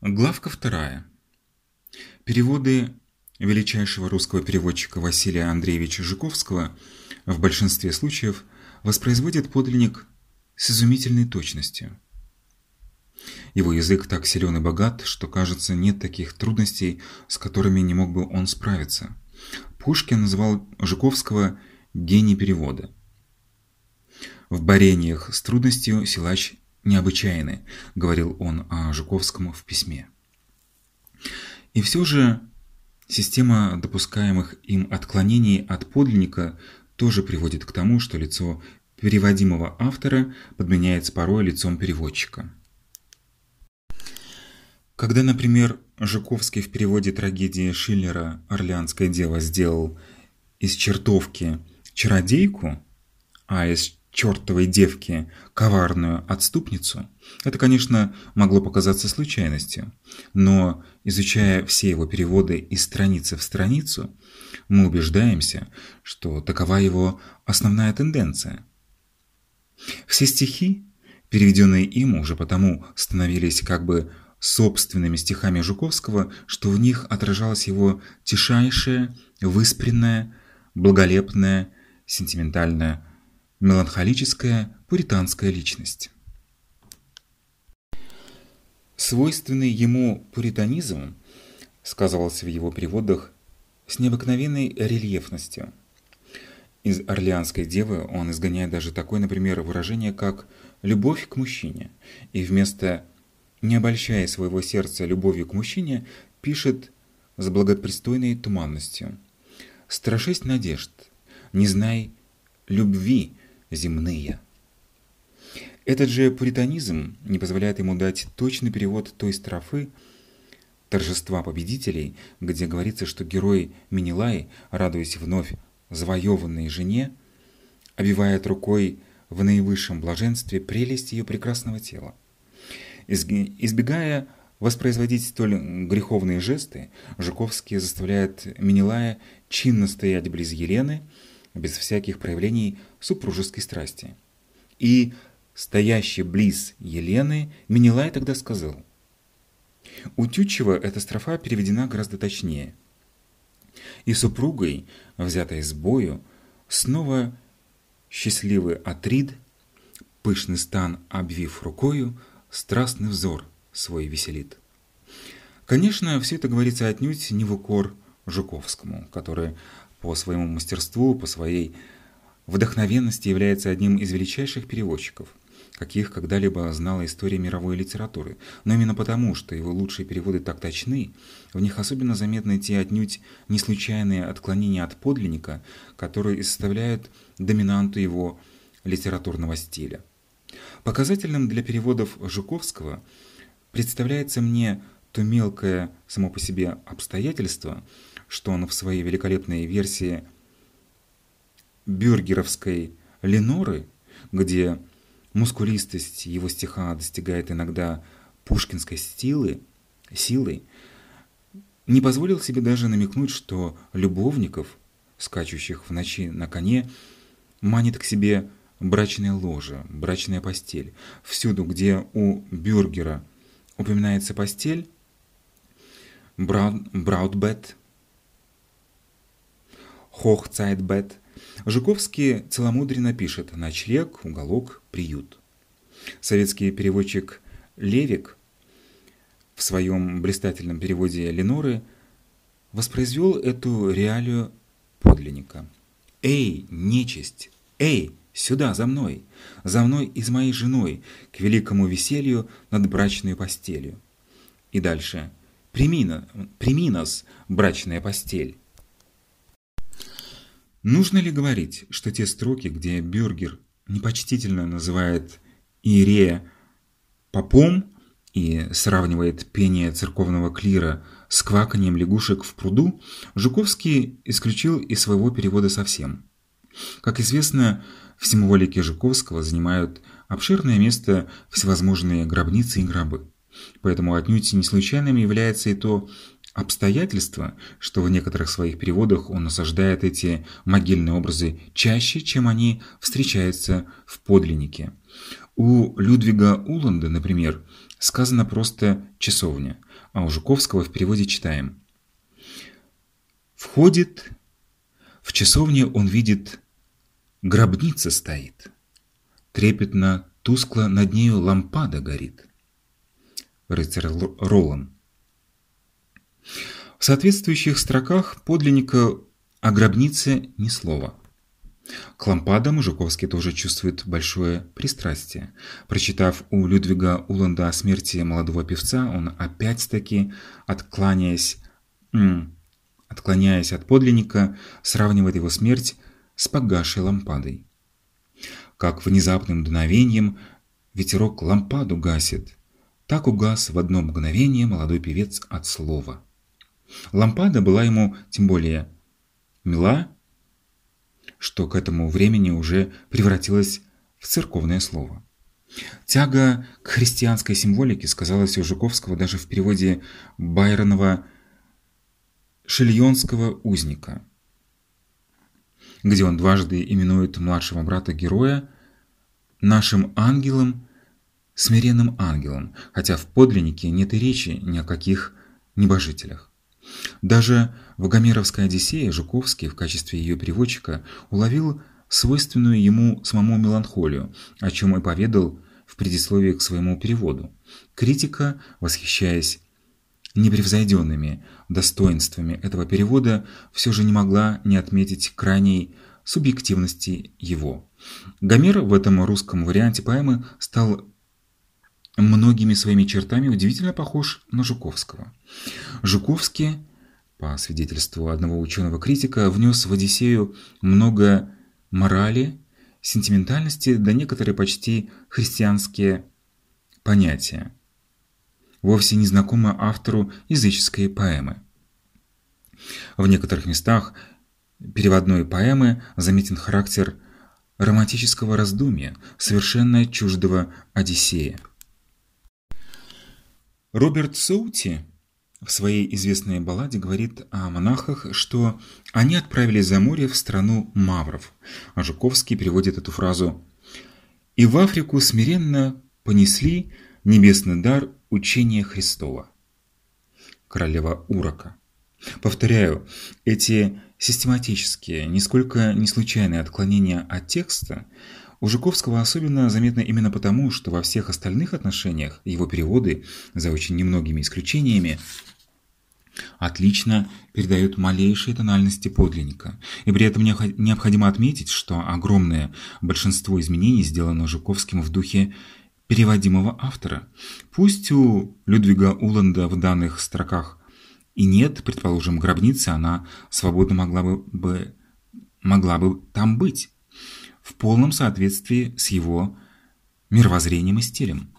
Главка вторая. Переводы величайшего русского переводчика Василия Андреевича Жуковского в большинстве случаев воспроизводит подлинник с изумительной точностью. Его язык так силен и богат, что, кажется, нет таких трудностей, с которыми не мог бы он справиться. Пушкин называл Жуковского «гений перевода». В борениях с трудностью силач необычайны, говорил он о Жуковском в письме. И все же система допускаемых им отклонений от подлинника тоже приводит к тому, что лицо переводимого автора подменяется порой лицом переводчика. Когда, например, Жуковский в переводе трагедии Шиллера «Орлеанская дева» сделал из чертовки чародейку, а из чертовой девки коварную отступницу, это, конечно, могло показаться случайностью, но, изучая все его переводы из страницы в страницу, мы убеждаемся, что такова его основная тенденция. Все стихи, переведенные им уже потому становились как бы собственными стихами Жуковского, что в них отражалась его тишайшая, выспренная, благолепная, сентиментальная меланхолическая пуританская личность. Свойственный ему пуританизм сказывался в его переводах с необыкновенной рельефностью. Из «Орлеанской девы» он изгоняет даже такое, например, выражение, как «любовь к мужчине», и вместо «не обольщая своего сердца любовью к мужчине» пишет с благопристойной туманностью «страшись надежд, не знай любви, земные. Этот же пуританизм не позволяет ему дать точный перевод той строфы «Торжества победителей», где говорится, что герой Минилай, радуясь вновь завоеванной жене, обивает рукой в наивысшем блаженстве прелесть ее прекрасного тела. Избегая воспроизводить столь греховные жесты, Жуковский заставляет Минилая чинно стоять близ Елены, без всяких проявлений супружеской страсти. И, стоящий близ Елены, Менелай тогда сказал. У Тютчева эта строфа переведена гораздо точнее. И супругой, взятой с бою, снова счастливый Атрид, пышный стан обвив рукою, страстный взор свой веселит. Конечно, все это говорится отнюдь не в укор Жуковскому, который по своему мастерству, по своей вдохновенности является одним из величайших переводчиков, каких когда-либо знала история мировой литературы. Но именно потому, что его лучшие переводы так точны, в них особенно заметны те отнюдь не случайные отклонения от подлинника, которые составляют доминанту его литературного стиля. Показательным для переводов Жуковского представляется мне то мелкое само по себе обстоятельство, что он в своей великолепной версии бюргеровской Леноры, где мускулистость его стиха достигает иногда пушкинской стилы, силы, не позволил себе даже намекнуть, что любовников, скачущих в ночи на коне, манит к себе брачная ложа, брачная постель. Всюду, где у Бюргера упоминается постель, Браудбет, Хохцайтбет, Жуковский целомудренно пишет «ночлег, уголок, приют». Советский переводчик Левик в своем блистательном переводе Леноры воспроизвел эту реалию подлинника. «Эй, нечисть! Эй, сюда, за мной! За мной и с моей женой, к великому веселью над брачной постелью!» И дальше «Прими, прими нас, брачная постель!» Нужно ли говорить, что те строки, где Бюргер непочтительно называет Иерея попом и сравнивает пение церковного клира с кваканием лягушек в пруду, Жуковский исключил из своего перевода совсем. Как известно, в символике Жуковского занимают обширное место всевозможные гробницы и гробы. Поэтому отнюдь не случайным является и то обстоятельство, что в некоторых своих переводах он насаждает эти могильные образы чаще, чем они встречаются в подлиннике. У Людвига Уланда, например, сказано просто «часовня», а у Жуковского в переводе читаем. Входит, в часовне он видит, гробница стоит, трепетно, тускло над нею лампада горит. Рыцарь Ролан. В соответствующих строках подлинника о гробнице ни слова. К лампадам Жуковский тоже чувствует большое пристрастие. Прочитав у Людвига Уланда о смерти молодого певца, он опять-таки, отклоняясь, отклоняясь от подлинника, сравнивает его смерть с погасшей лампадой. Как внезапным дуновением ветерок лампаду гасит, так угас в одно мгновение молодой певец от слова. Лампада была ему тем более мила, что к этому времени уже превратилась в церковное слово. Тяга к христианской символике сказалась у Жуковского даже в переводе Байронова «Шильонского узника», где он дважды именует младшего брата героя нашим ангелом, смиренным ангелом, хотя в подлиннике нет и речи ни о каких небожителях. Даже в Гомеровской «Одиссее» Жуковский в качестве ее переводчика уловил свойственную ему самому меланхолию, о чем и поведал в предисловии к своему переводу. Критика, восхищаясь непревзойденными достоинствами этого перевода, все же не могла не отметить крайней субъективности его. Гомер в этом русском варианте поэмы стал многими своими чертами удивительно похож на Жуковского. Жуковский, по свидетельству одного ученого-критика, внес в «Одиссею» много морали, сентиментальности, да некоторые почти христианские понятия, вовсе не знакомые автору языческой поэмы. В некоторых местах переводной поэмы заметен характер романтического раздумья, совершенно чуждого Одиссея. Роберт Соути в своей известной балладе говорит о монахах, что они отправились за море в страну мавров, а Жуковский переводит эту фразу «И в Африку смиренно понесли небесный дар учения Христова». Королева Урока. Повторяю, эти систематические, нисколько не случайные отклонения от текста – у Жуковского особенно заметно именно потому, что во всех остальных отношениях его переводы, за очень немногими исключениями, отлично передают малейшие тональности подлинника. И при этом необходимо отметить, что огромное большинство изменений сделано Жуковским в духе переводимого автора. Пусть у Людвига Уланда в данных строках и нет, предположим, гробницы, она свободно могла бы, могла бы там быть в полном соответствии с его мировоззрением и стилем.